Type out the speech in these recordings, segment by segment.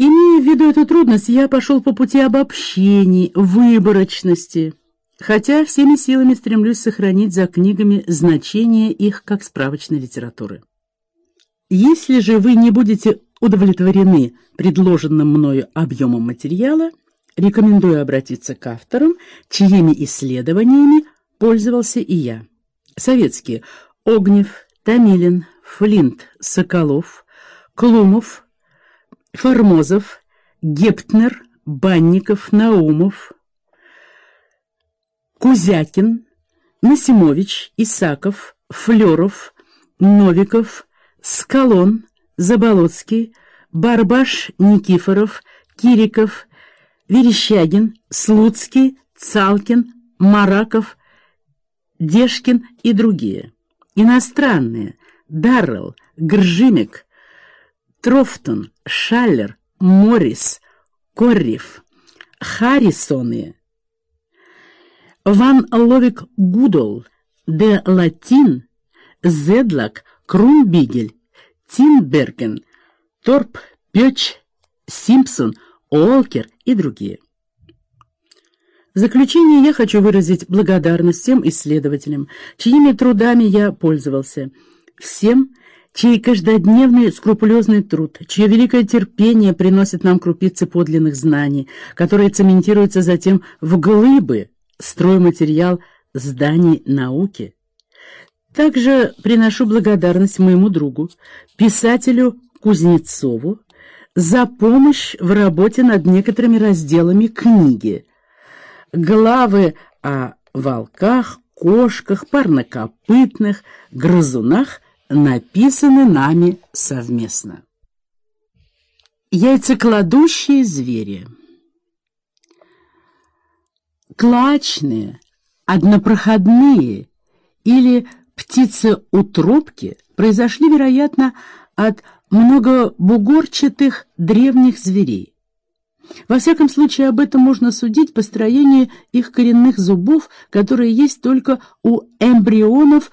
Имея в виду эту трудность, я пошел по пути обобщений, выборочности, хотя всеми силами стремлюсь сохранить за книгами значение их как справочной литературы. Если же вы не будете удовлетворены предложенным мною объемом материала, рекомендую обратиться к авторам, чьими исследованиями пользовался и я. Советские – Огнев, Томилин, Флинт, Соколов, Клумов, Формозов, Гептнер, Банников, Наумов, Кузякин, Насимович, Исаков, Флеров, Новиков, Скалон, Заболоцкий, Барбаш, Никифоров, Кириков, Верещагин, Слуцкий, Цалкин, Мараков, Дешкин и другие. Иностранные – Даррелл, Гржимек, Троутон, Шаллер, Моррис, Корриф, Харрисоны, Ван Ловик Гудол, Де Латин, Зедлак, Крумбигель, Тинберген, Торп, Пёч, Симпсон, Уолкер и другие. В заключение я хочу выразить благодарность всем исследователям, чьими трудами я пользовался, всем, чей каждодневный скрупулезный труд, чье великое терпение приносит нам крупицы подлинных знаний, которые цементируются затем в глыбы, стройматериал зданий науки. Также приношу благодарность моему другу, писателю Кузнецову, за помощь в работе над некоторыми разделами книги. Главы о волках, кошках, парнокопытных, грызунах написаны нами совместно. Яйцекладущие звери Клачные, однопроходные или птицеутробки произошли, вероятно, от многобугорчатых древних зверей. Во всяком случае, об этом можно судить по строению их коренных зубов, которые есть только у эмбрионов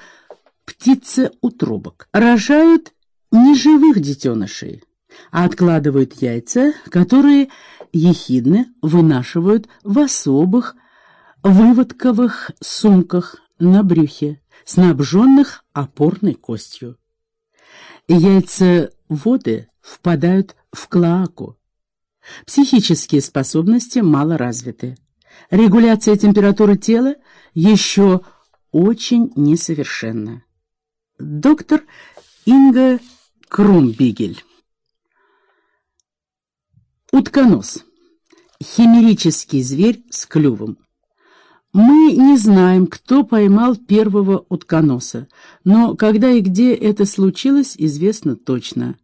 птицеутробок. Рожают не живых детенышей, а откладывают яйца, которые ехидны вынашивают в особых выводковых сумках на брюхе, снабженных опорной костью. Яйцеводы впадают в клоаку. Психические способности мало развиты. Регуляция температуры тела еще очень несовершенна. Доктор Инга Крумбигель Утконос. Химерический зверь с клювом. Мы не знаем, кто поймал первого утконоса, но когда и где это случилось, известно точно.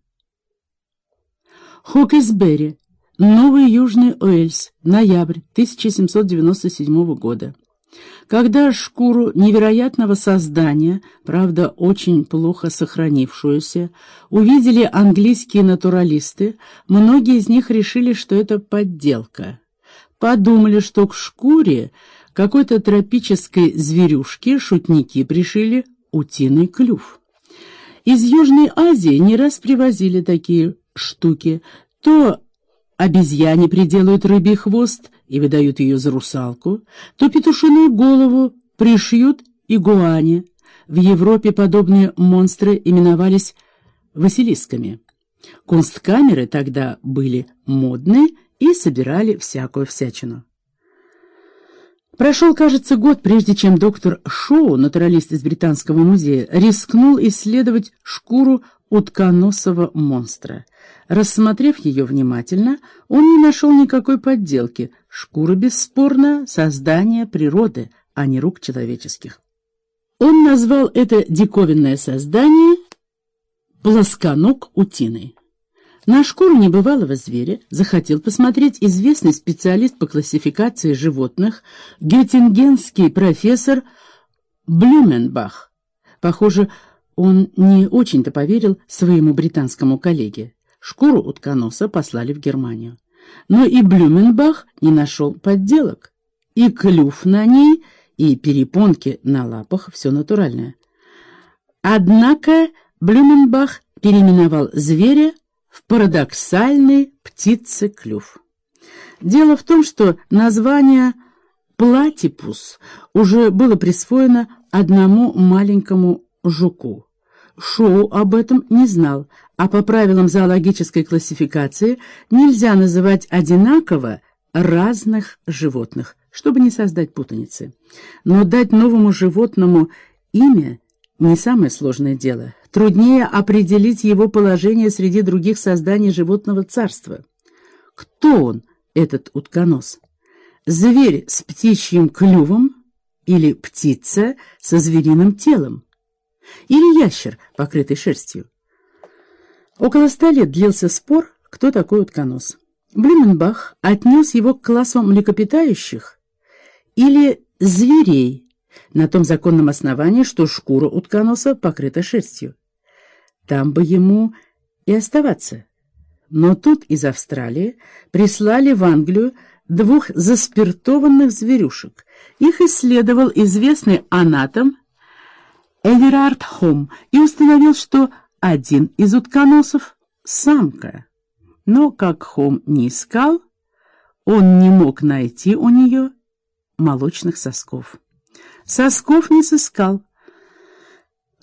Хокесбери, Новый Южный Уэльс, ноябрь 1797 года. Когда шкуру невероятного создания, правда очень плохо сохранившуюся, увидели английские натуралисты, многие из них решили, что это подделка. Подумали, что к шкуре какой-то тропической зверюшки шутники пришили утиный клюв. Из Южной Азии не раз привозили такие штуки. То обезьяне приделают рыбий хвост и выдают ее за русалку, то петушиную голову пришьют игуане. В Европе подобные монстры именовались василисками. Кунсткамеры тогда были модны и собирали всякую всячину. Прошел, кажется, год, прежде чем доктор Шоу, натуралист из Британского музея, рискнул исследовать шкуру утконосого монстра. Рассмотрев ее внимательно, он не нашел никакой подделки. Шкура, бесспорно, создание природы, а не рук человеческих. Он назвал это диковинное создание «плосконог утиной». На шкуру небывалого зверя захотел посмотреть известный специалист по классификации животных, геттингенский профессор Блюменбах. Похоже, он не очень-то поверил своему британскому коллеге. Шкуру утконоса послали в Германию. Но и Блюменбах не нашел подделок. И клюв на ней, и перепонки на лапах — все натуральное. Однако Блюменбах переименовал зверя в парадоксальный птицеклюв. Дело в том, что название «платипус» уже было присвоено одному маленькому жуку. Шоу об этом не знал, а по правилам зоологической классификации нельзя называть одинаково разных животных, чтобы не создать путаницы. Но дать новому животному имя не самое сложное дело. Труднее определить его положение среди других созданий животного царства. Кто он, этот утконос? Зверь с птичьим клювом или птица со звериным телом? Или ящер, покрытый шерстью? Около ста лет длился спор, кто такой утконос. Блюменбах отнес его к классу млекопитающих или зверей, на том законном основании, что шкура утконоса покрыта шерстью. Там бы ему и оставаться. Но тут из Австралии прислали в Англию двух заспиртованных зверюшек. Их исследовал известный анатом Эверард Хом и установил, что один из утконосов — самка. Но, как Хом не искал, он не мог найти у нее молочных сосков. Сосков не сыскал,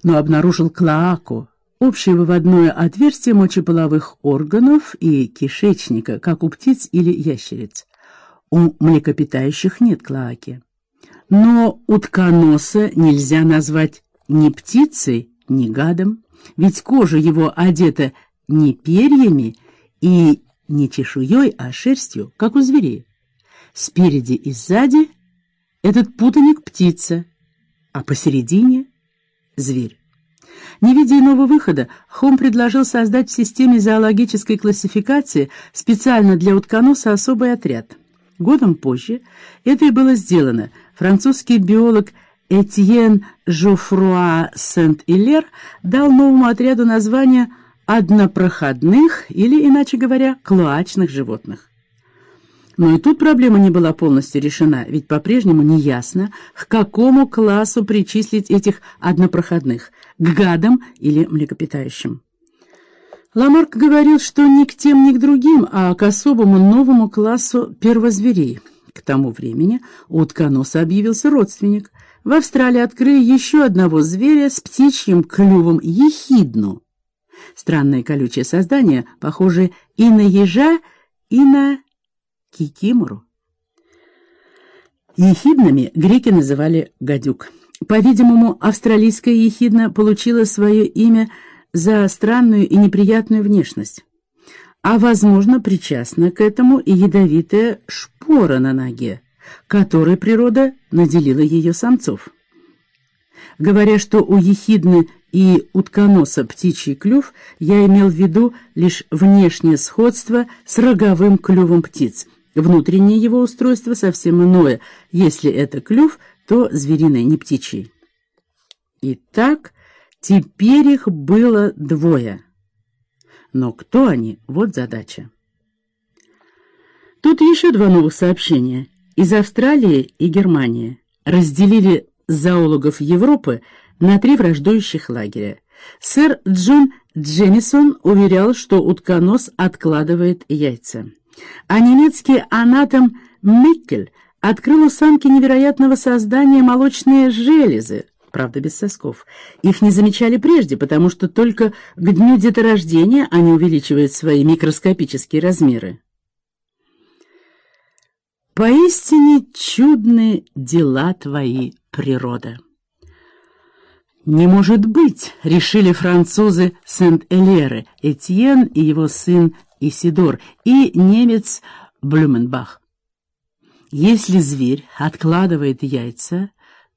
но обнаружил клоаку, общее выводное отверстие мочеполовых органов и кишечника, как у птиц или ящериц. У млекопитающих нет клоаки. Но утконоса нельзя назвать ни птицей, ни гадом, ведь кожа его одета не перьями и не чешуей, а шерстью, как у зверей. Спереди и сзади этот путаник — птица, а посередине — зверь. Не видя иного выхода, Хом предложил создать в системе зоологической классификации специально для утконоса особый отряд. Годом позже это и было сделано. Французский биолог Этьен Жофруа Сент-Илер дал новому отряду название «однопроходных» или, иначе говоря, «клоачных животных». Но и тут проблема не была полностью решена, ведь по-прежнему неясно, к какому классу причислить этих однопроходных – к гадам или млекопитающим. Ламарк говорил, что ни к тем, ни к другим, а к особому новому классу первозверей. К тому времени у утконоса объявился родственник. В Австралии открыли еще одного зверя с птичьим клювом – ехидну. Странное колючее создание, похожее и на ежа, и на кикимору. Ехиднами греки называли гадюк. По-видимому, австралийская ехидна получила свое имя за странную и неприятную внешность. А, возможно, причастна к этому и ядовитая шпора на ноге, которой природа наделила ее самцов. Говоря, что у ехидны и утконоса птичий клюв, я имел в виду лишь внешнее сходство с роговым клювом птиц – Внутреннее его устройство совсем иное. Если это клюв, то звериный, не птичий. Итак, теперь их было двое. Но кто они? Вот задача. Тут еще два новых сообщения. Из Австралии и Германии разделили зоологов Европы на три враждующих лагеря. Сэр Джон Джемисон уверял, что утконос откладывает яйца а немецкий анатом Миккель открыл у самки невероятного создания молочные железы, правда без сосков. Их не замечали прежде, потому что только к дню деторождения они увеличивают свои микроскопические размеры. Поистине чудные дела твои, природа. «Не может быть!» — решили французы Сент-Элеры, Этьен и его сын Исидор и немец Блюменбах. Если зверь откладывает яйца,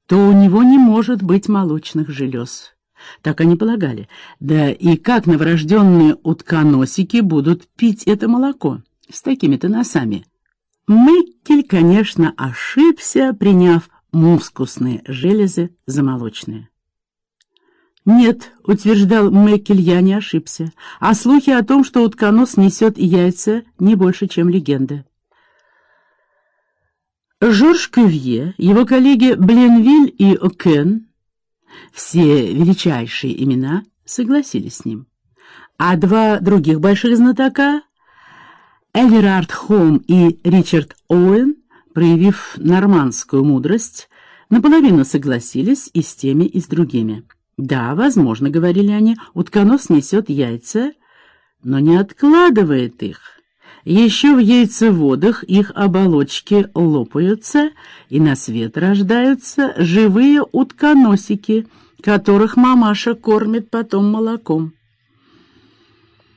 то у него не может быть молочных желез. Так они полагали. Да и как новорожденные утконосики будут пить это молоко с такими-то носами? Меккель, конечно, ошибся, приняв мускусные железы за молочные. «Нет», — утверждал Мэкель, — «я не ошибся. А слухи о том, что утконос несет яйца, не больше, чем легенда». Жорж Кювье, его коллеги Бленвиль и Окен, все величайшие имена, согласились с ним. А два других больших знатока, Эверард Холм и Ричард Оуэн, проявив нормандскую мудрость, наполовину согласились и с теми, и с другими. «Да, возможно, — говорили они, — утконос несет яйца, но не откладывает их. Еще в яйцеводах их оболочки лопаются, и на свет рождаются живые утконосики, которых мамаша кормит потом молоком».